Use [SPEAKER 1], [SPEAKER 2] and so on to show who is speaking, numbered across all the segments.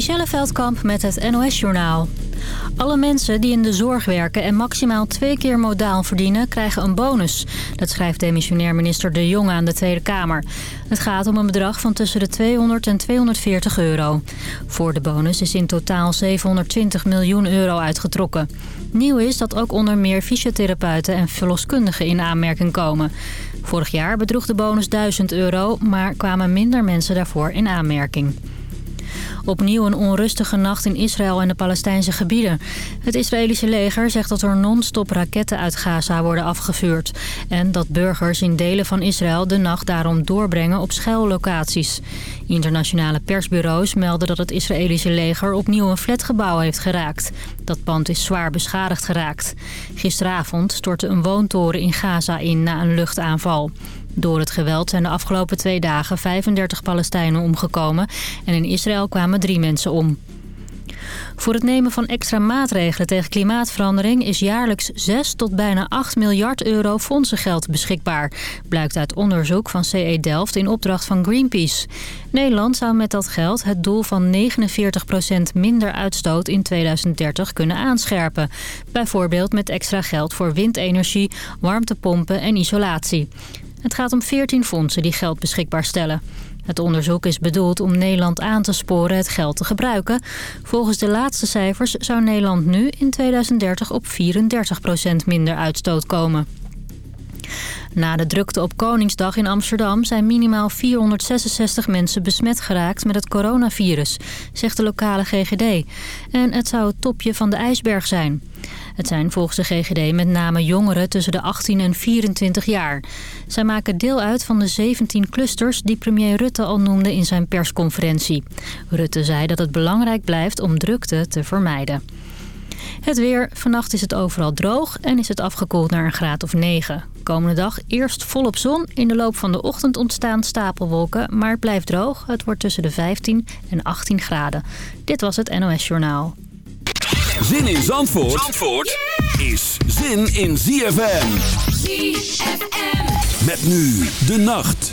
[SPEAKER 1] Michelle Veldkamp met het NOS-journaal. Alle mensen die in de zorg werken en maximaal twee keer modaal verdienen... krijgen een bonus. Dat schrijft demissionair minister De Jonge aan de Tweede Kamer. Het gaat om een bedrag van tussen de 200 en 240 euro. Voor de bonus is in totaal 720 miljoen euro uitgetrokken. Nieuw is dat ook onder meer fysiotherapeuten en verloskundigen in aanmerking komen. Vorig jaar bedroeg de bonus 1000 euro, maar kwamen minder mensen daarvoor in aanmerking. Opnieuw een onrustige nacht in Israël en de Palestijnse gebieden. Het Israëlische leger zegt dat er non-stop raketten uit Gaza worden afgevuurd. En dat burgers in delen van Israël de nacht daarom doorbrengen op schuillocaties. Internationale persbureaus melden dat het Israëlische leger opnieuw een flatgebouw heeft geraakt. Dat pand is zwaar beschadigd geraakt. Gisteravond stortte een woontoren in Gaza in na een luchtaanval. Door het geweld zijn de afgelopen twee dagen 35 Palestijnen omgekomen... en in Israël kwamen drie mensen om. Voor het nemen van extra maatregelen tegen klimaatverandering... is jaarlijks 6 tot bijna 8 miljard euro fondsengeld beschikbaar. Blijkt uit onderzoek van CE Delft in opdracht van Greenpeace. Nederland zou met dat geld het doel van 49% minder uitstoot in 2030 kunnen aanscherpen. Bijvoorbeeld met extra geld voor windenergie, warmtepompen en isolatie. Het gaat om 14 fondsen die geld beschikbaar stellen. Het onderzoek is bedoeld om Nederland aan te sporen het geld te gebruiken. Volgens de laatste cijfers zou Nederland nu in 2030 op 34% minder uitstoot komen. Na de drukte op Koningsdag in Amsterdam zijn minimaal 466 mensen besmet geraakt met het coronavirus, zegt de lokale GGD. En het zou het topje van de ijsberg zijn. Het zijn volgens de GGD met name jongeren tussen de 18 en 24 jaar. Zij maken deel uit van de 17 clusters die premier Rutte al noemde in zijn persconferentie. Rutte zei dat het belangrijk blijft om drukte te vermijden. Het weer. Vannacht is het overal droog en is het afgekoeld naar een graad of 9. Komende dag eerst volop zon. In de loop van de ochtend ontstaan stapelwolken, maar het blijft droog. Het wordt tussen de 15 en 18 graden. Dit was het NOS Journaal.
[SPEAKER 2] Zin in Zandvoort, Zandvoort is zin in ZFM.
[SPEAKER 3] ZFM.
[SPEAKER 2] Met nu de nacht.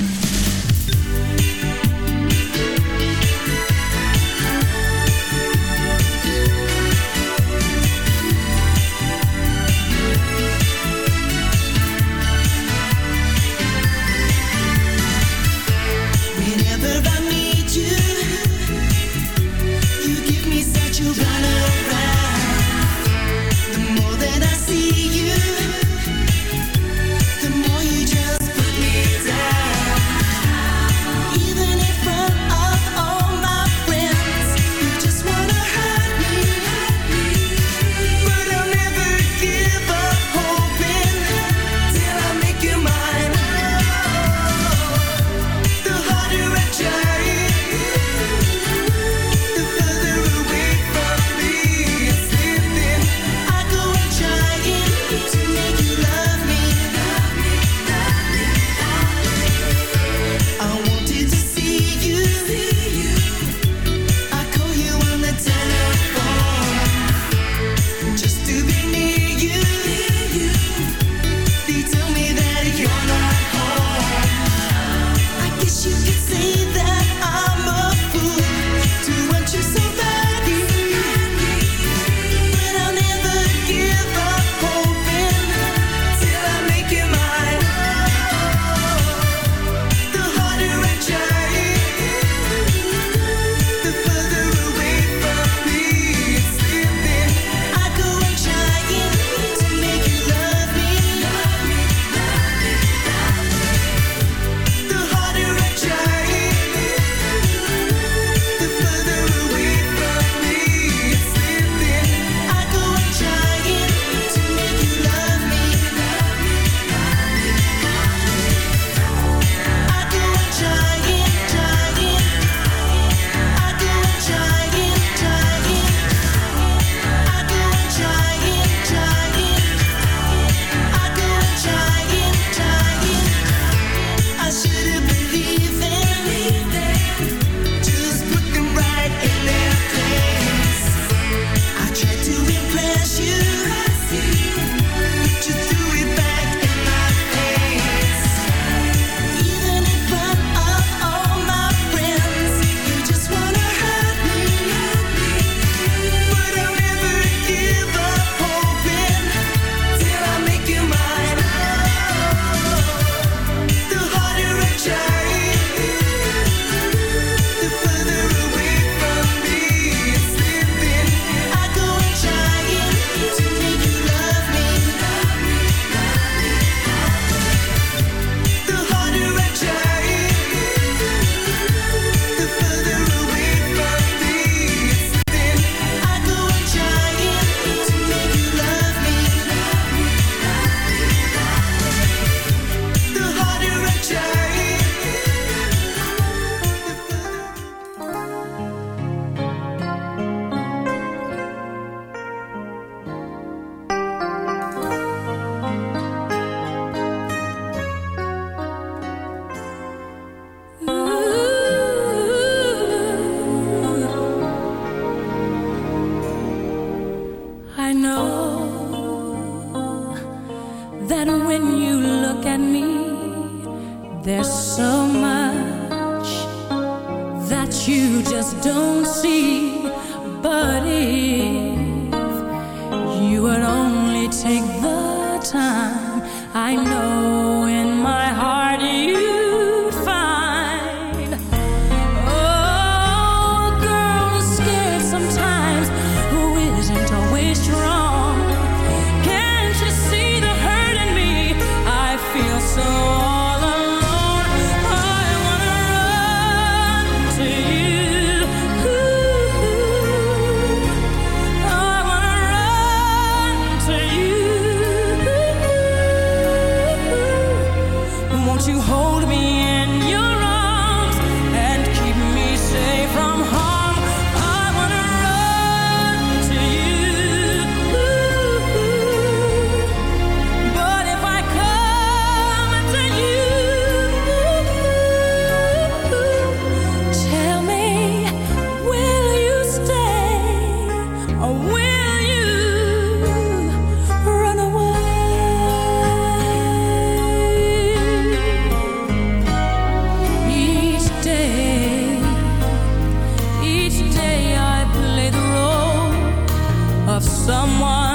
[SPEAKER 4] Someone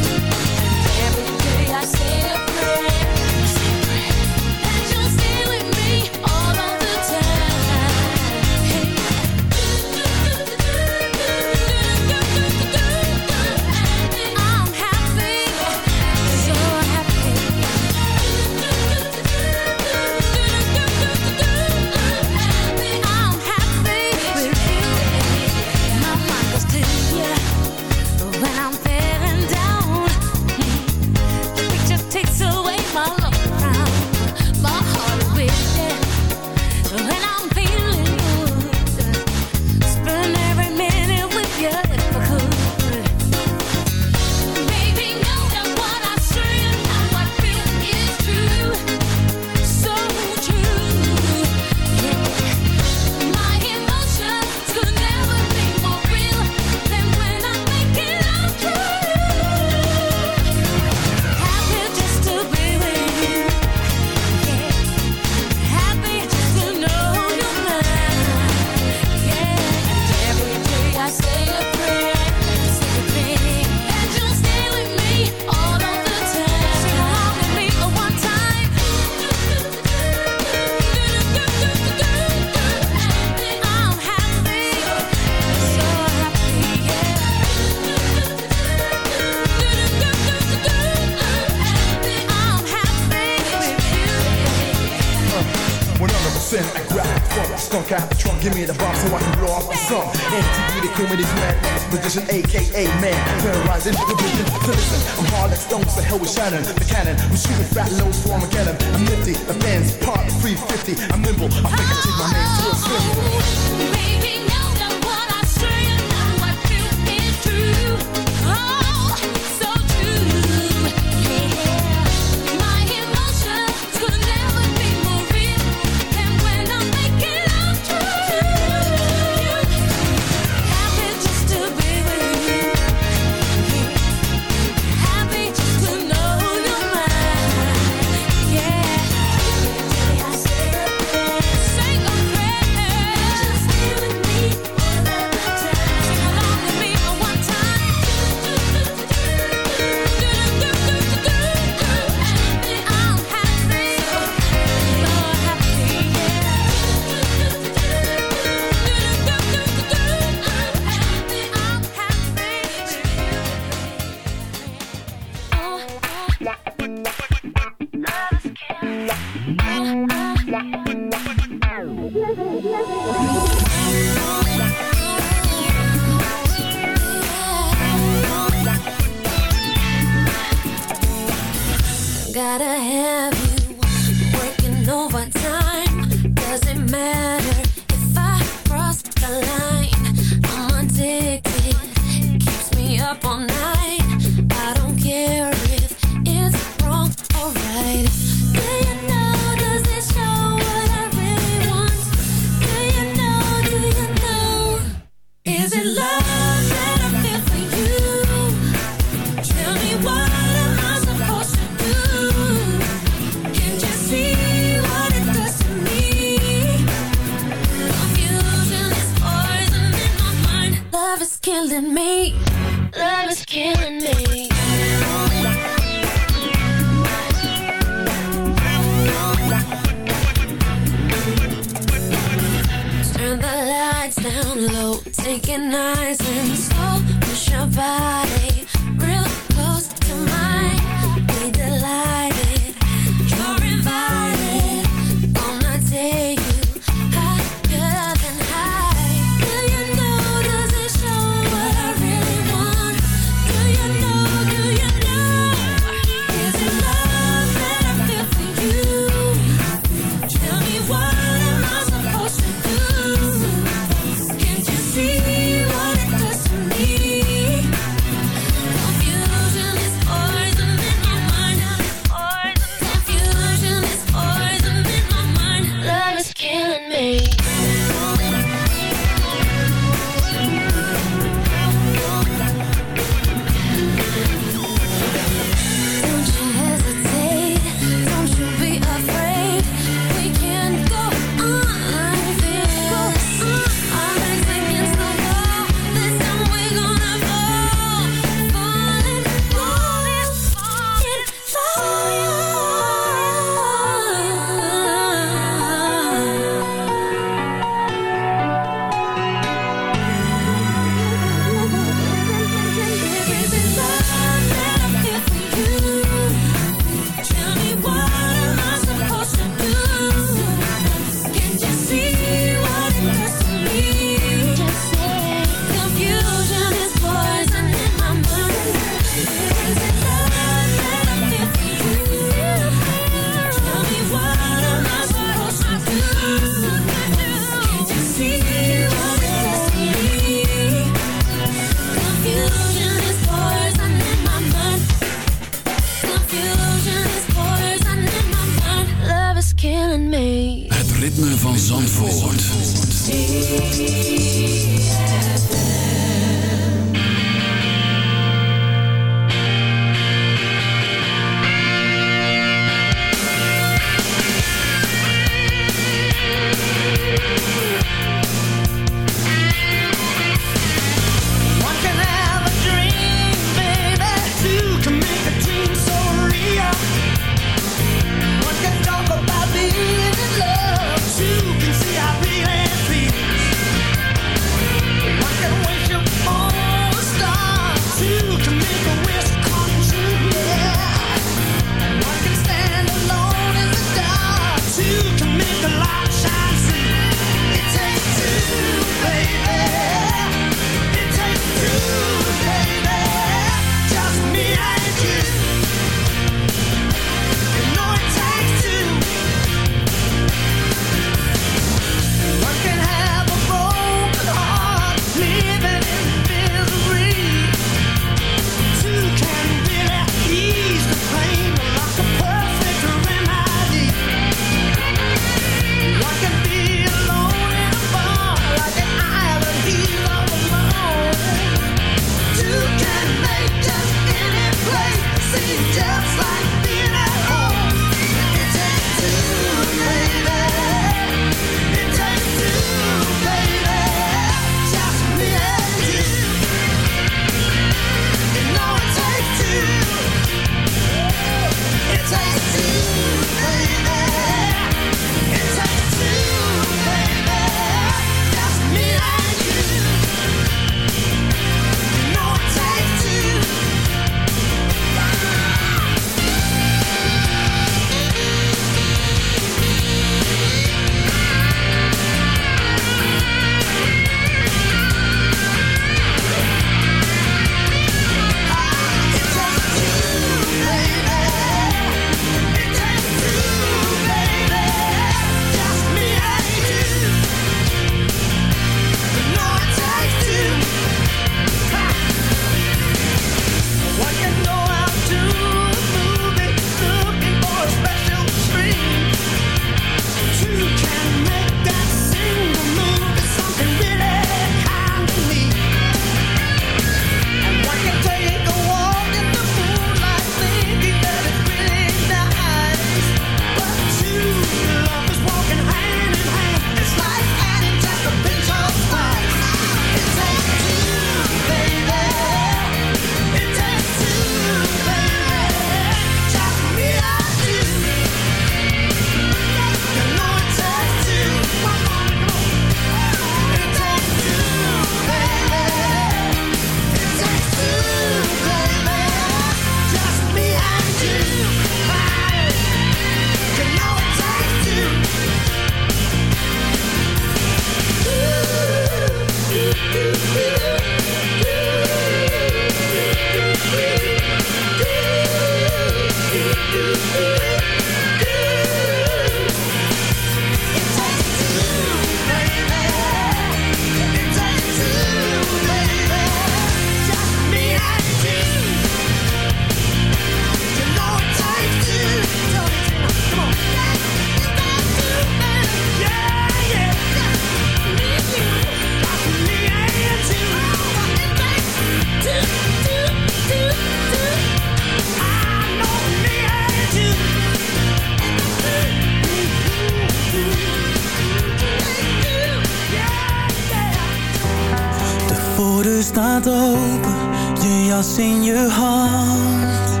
[SPEAKER 4] in
[SPEAKER 5] je hand.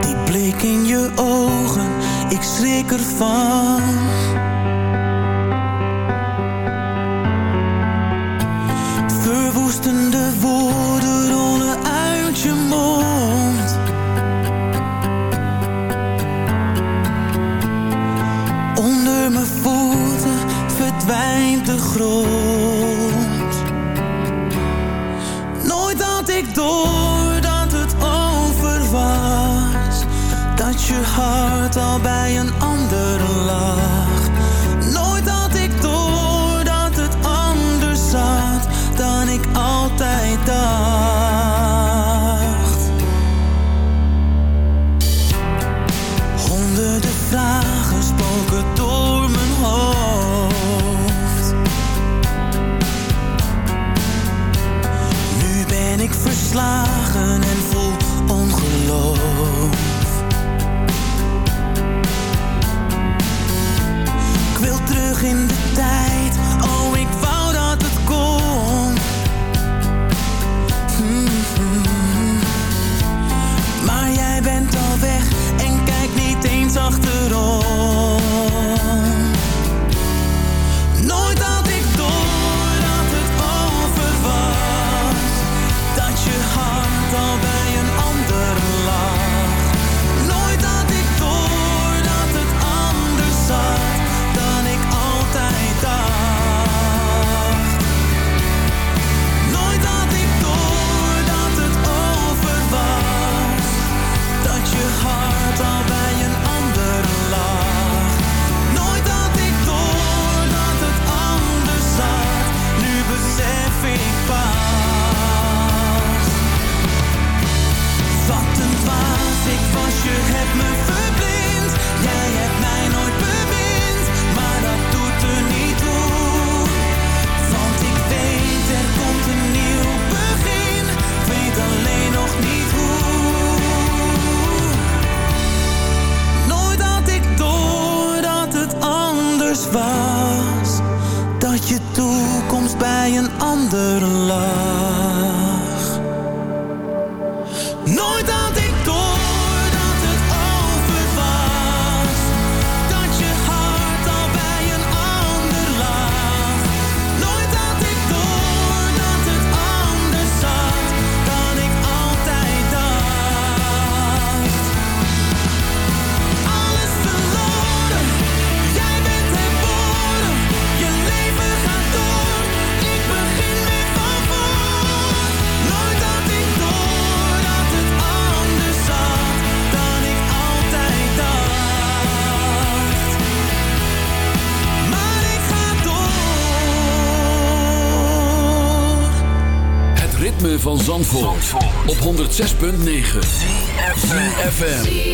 [SPEAKER 5] Die blik in je ogen, ik schrik ervan.
[SPEAKER 2] 106.9 FM.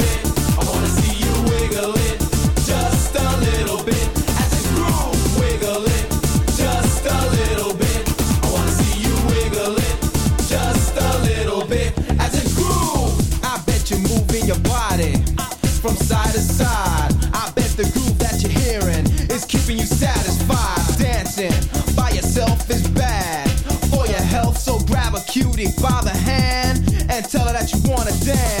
[SPEAKER 6] by yourself is bad for your health. So grab a cutie by the hand and tell her that you wanna dance.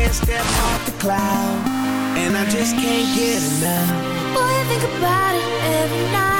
[SPEAKER 7] Can't step off the cloud, and I just can't get enough.
[SPEAKER 8] Boy, I think about it every night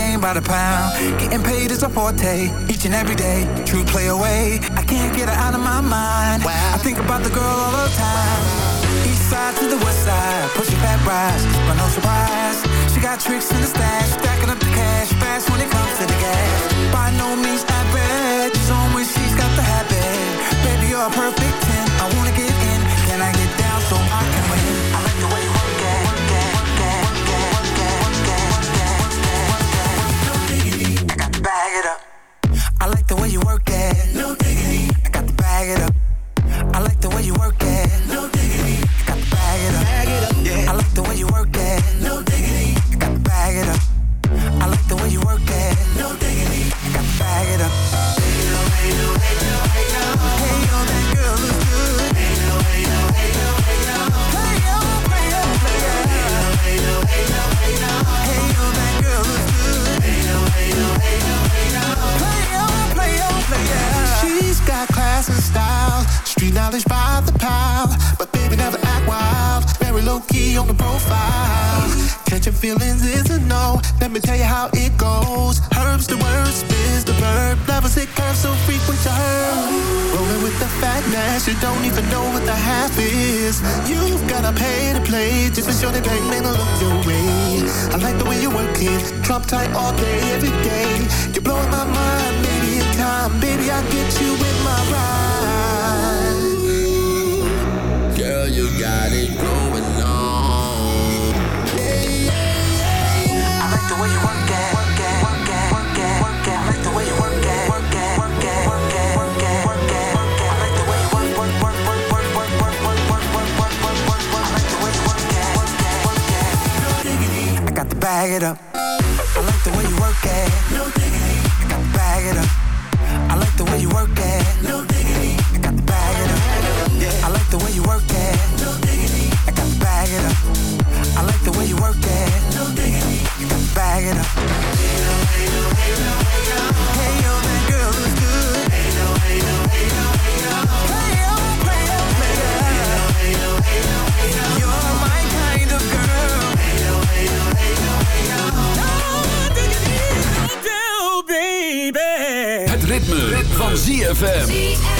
[SPEAKER 9] Game by the pound. Getting paid is a forte, each and every day. True play away, I can't get her out of my mind. I think about the girl all the time. East side to the west side, pushing back rise, but no surprise. She got tricks in the stash, stacking up the cash, fast when it comes to the gas. By no means average, she's on when she's got the habit. Baby, you're a perfect 10, I wanna get in, can I get
[SPEAKER 10] on the profile. Catching feelings is a no. Let me tell you how it goes. Herbs the word, spins the verb. Levels it curves so frequent to her. Rolling with the fatness, you don't even know what the half is. You've gotta pay to play just for sure they bang man look your way. I like the way you work it, drop tight all day, every day. You're blowing my mind, baby. In time, baby, I get you in my ride.
[SPEAKER 9] Bag it up. I like the way you work it. No diggity, I got to bag it up. I like the way you work it. No diggity, I got to bag it up. I like the way you work it. No diggity, I got to bag it up. I like the way you work it. No diggity, I got to bag it up.
[SPEAKER 3] ZFM.